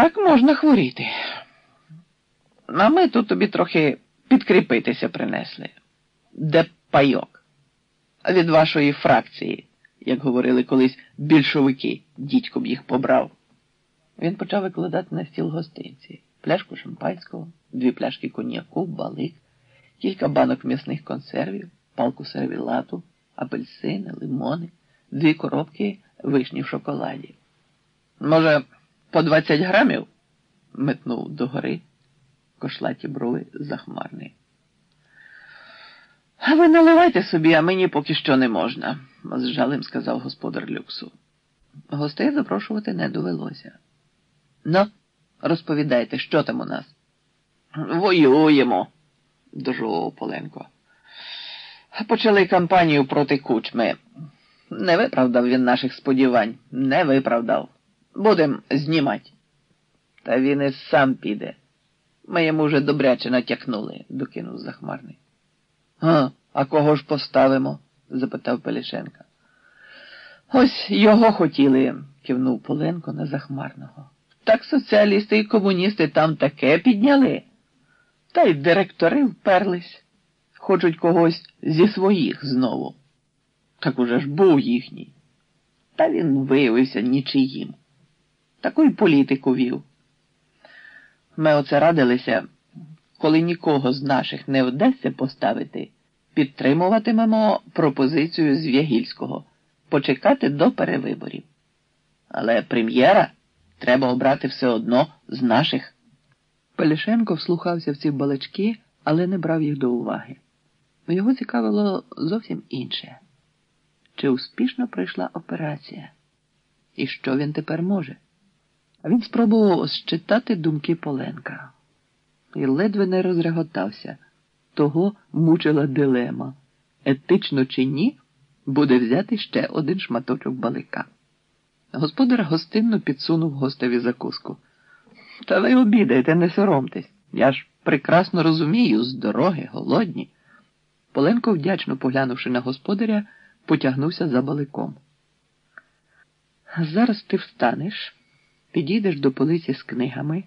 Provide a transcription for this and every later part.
Так можна хворіти. А ми тут тобі трохи підкріпитися принесли. Де пайок? Від вашої фракції, як говорили колись більшовики, дідько б їх побрав. Він почав викладати на стіл гостинці, пляшку шампанського, дві пляшки коньяку, балик, кілька банок м'ясних консервів, палку сервілату, апельсини, лимони, дві коробки вишні в шоколаді. Може, по 20 грамів? метнув догори кошлаті брови захмарний. А ви наливайте собі, а мені поки що не можна, з жалем сказав господар люксу. Гостей запрошувати не довелося. Ну, розповідайте, що там у нас? Воюємо, дожував Поленко. Почали кампанію проти кучми. Не виправдав він наших сподівань, не виправдав. Будем знімати. Та він і сам піде. Ми йому вже добряче натякнули, докинув захмарний. А, а кого ж поставимо? запитав Пелішенка. Ось його хотіли, кивнув Поленко на захмарного. Так соціалісти і комуністи там таке підняли. Та й директори вперлись. Хочуть когось зі своїх знову. Так уже ж був їхній. Та він виявився нічиїм. Таку й політику вів. Ми оце радилися, коли нікого з наших не вдасться поставити, підтримуватимемо пропозицію з Вягільського почекати до перевиборів. Але прем'єра треба обрати все одно з наших. Пелішенко вслухався в ці балачки, але не брав їх до уваги. Його цікавило зовсім інше. Чи успішно пройшла операція? І що він тепер може? Він спробував считати думки Поленка і ледве не розреготався. Того мучила дилема. Етично чи ні, буде взяти ще один шматочок балика. Господар гостинно підсунув гостеві закуску. Та ви обідаєте, не соромтесь. Я ж прекрасно розумію, з дороги, голодні. Поленко, вдячно поглянувши на господаря, потягнувся за баликом. Зараз ти встанеш підійдеш до полиці з книгами,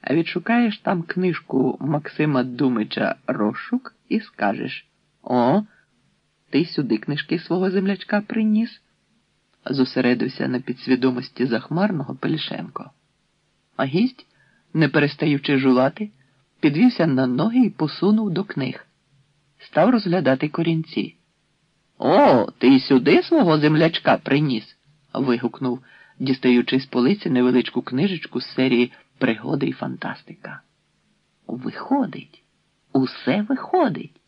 а відшукаєш там книжку Максима Думича Розшук і скажеш О, ти сюди книжки свого землячка приніс, зосередився на підсвідомості захмарного Пелішенко. А гість, не перестаючи жувати, підвівся на ноги і посунув до книг. Став розглядати корінці. О, ти сюди свого землячка приніс. вигукнув дістаючи з полиці невеличку книжечку з серії Пригоди і фантастика. Виходить, усе виходить.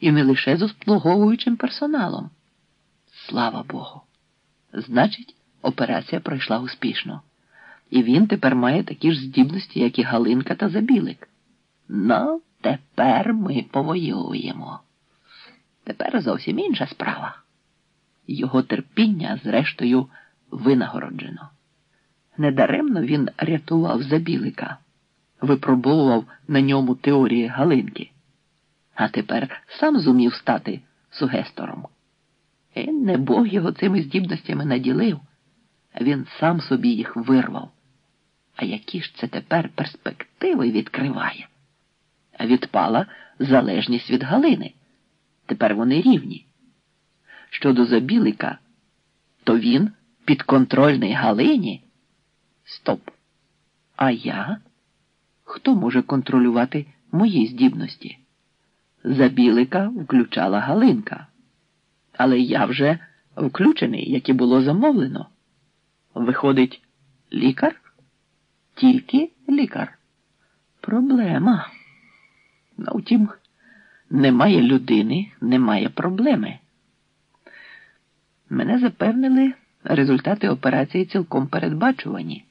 І не лише з обслуговуючим персоналом. Слава Богу. Значить, операція пройшла успішно. І він тепер має такі ж здібності, як і Галинка та Забілик. Ну, тепер ми повоюємо. Тепер зовсім інша справа. Його терпіння, зрештою, винагороджено. Недаремно він рятував Забілика, випробовував на ньому теорії Галинки, а тепер сам зумів стати сугестором. І не Бог його цими здібностями наділив, він сам собі їх вирвав. А які ж це тепер перспективи відкриває? Відпала залежність від Галини. Тепер вони рівні. Щодо Забілика, то він підконтрольний Галині? Стоп. А я? Хто може контролювати мої здібності? За білика включала Галинка. Але я вже включений, як і було замовлено. Виходить, лікар? Тільки лікар. Проблема. Ну, втім, немає людини, немає проблеми. Мене запевнили. Результати операції цілком передбачувані.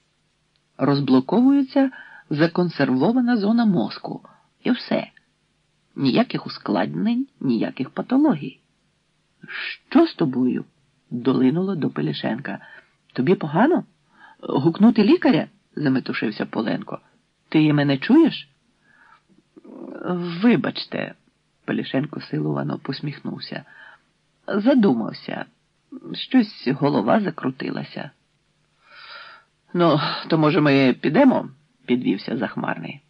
Розблоковується законсервована зона мозку. І все. Ніяких ускладнень, ніяких патологій. Що з тобою? долинуло до Пелішенка. Тобі погано? Гукнути лікаря? заметушився Поленко. Ти мене чуєш? Вибачте, Пелішенко силувано посміхнувся. Задумався. Щось голова закрутилася. Ну, то, може, ми підемо? підвівся захмарний.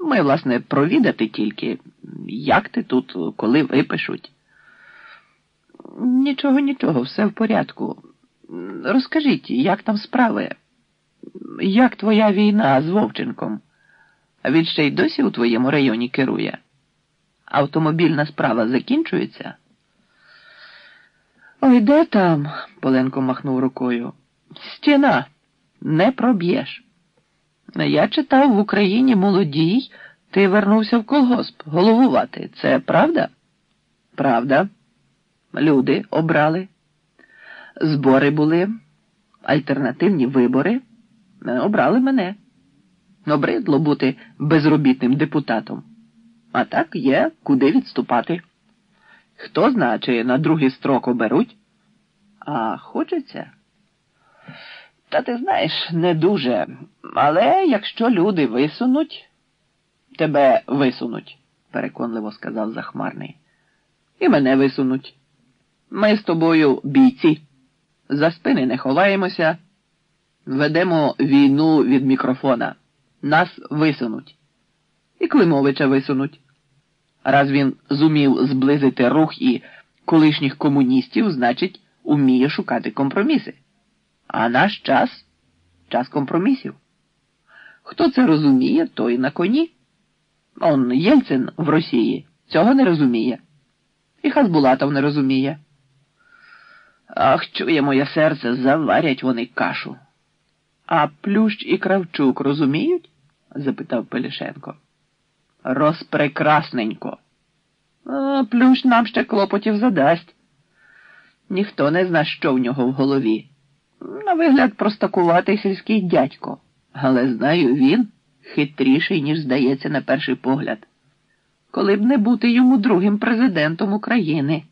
Ми, власне, провідати тільки, як ти тут, коли випишуть. Нічого, нічого, все в порядку. Розкажіть, як там справи? Як твоя війна з Вовченком? А він ще й досі у твоєму районі керує? Автомобільна справа закінчується? Ой, де там? Поленко махнув рукою. Стіна, не проб'єш. Я читав в Україні молодій, ти вернувся в колгосп головувати. Це правда? Правда. Люди обрали. Збори були, альтернативні вибори. Обрали мене. Обридло бути безробітним депутатом. А так є, куди відступати. Хто знає, чи на другий строк оберуть? А хочеться? Та ти знаєш, не дуже. Але якщо люди висунуть, тебе висунуть, переконливо сказав захмарний. І мене висунуть. Ми з тобою бійці. За спини не ховаємося, ведемо війну від мікрофона. Нас висунуть. І Климовича висунуть. Раз він зумів зблизити рух і колишніх комуністів, значить, уміє шукати компроміси. А наш час час компромісів. Хто це розуміє, той на коні. Он Єльцин в Росії цього не розуміє. І Хазбулатов не розуміє. Ах, чує моє серце, заварять вони кашу. А Плющ і Кравчук розуміють? запитав Пелішенко. Розпрекрасненько. А, Плющ нам ще клопотів задасть. Ніхто не зна, що в нього в голові. На вигляд, простакуватий сільський дядько, але знаю, він хитріший, ніж здається, на перший погляд. Коли б не бути йому другим президентом України.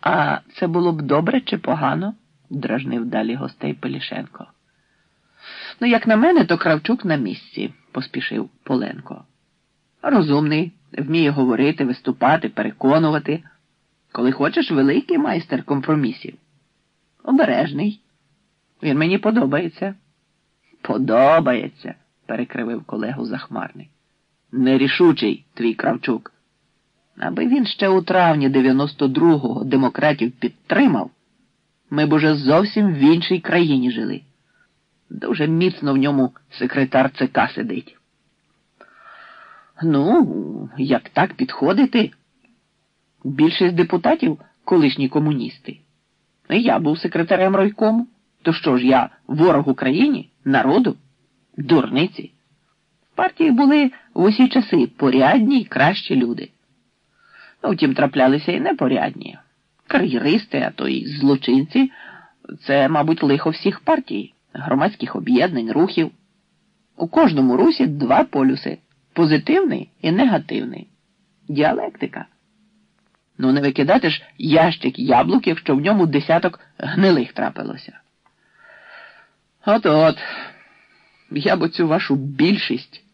А це було б добре чи погано? дражнив далі гостей Пелішенко. Ну, як на мене, то Кравчук на місці, поспішив Поленко. Розумний, вміє говорити, виступати, переконувати. Коли хочеш, великий майстер компромісів. Обережний. Він мені подобається. Подобається, перекривив колегу захмарний. Нерішучий твій Кравчук. Аби він ще у травні 92-го демократів підтримав, ми б уже зовсім в іншій країні жили. Дуже міцно в ньому секретар ЦК сидить. Ну, як так підходити? Більшість депутатів колишні комуністи. Я був секретарем райкому. То що ж я ворог Україні, народу, дурниці? В партії були в усі часи порядні й кращі люди. Ну, втім, траплялися і непорядні. Кар'єристи, а то й злочинці це, мабуть, лихо всіх партій, громадських об'єднань, рухів. У кожному русі два полюси позитивний і негативний. Діалектика. Ну, не викидати ж ящик яблук, якщо в ньому десяток гнилих трапилося. От от, я б оцю вашу більшість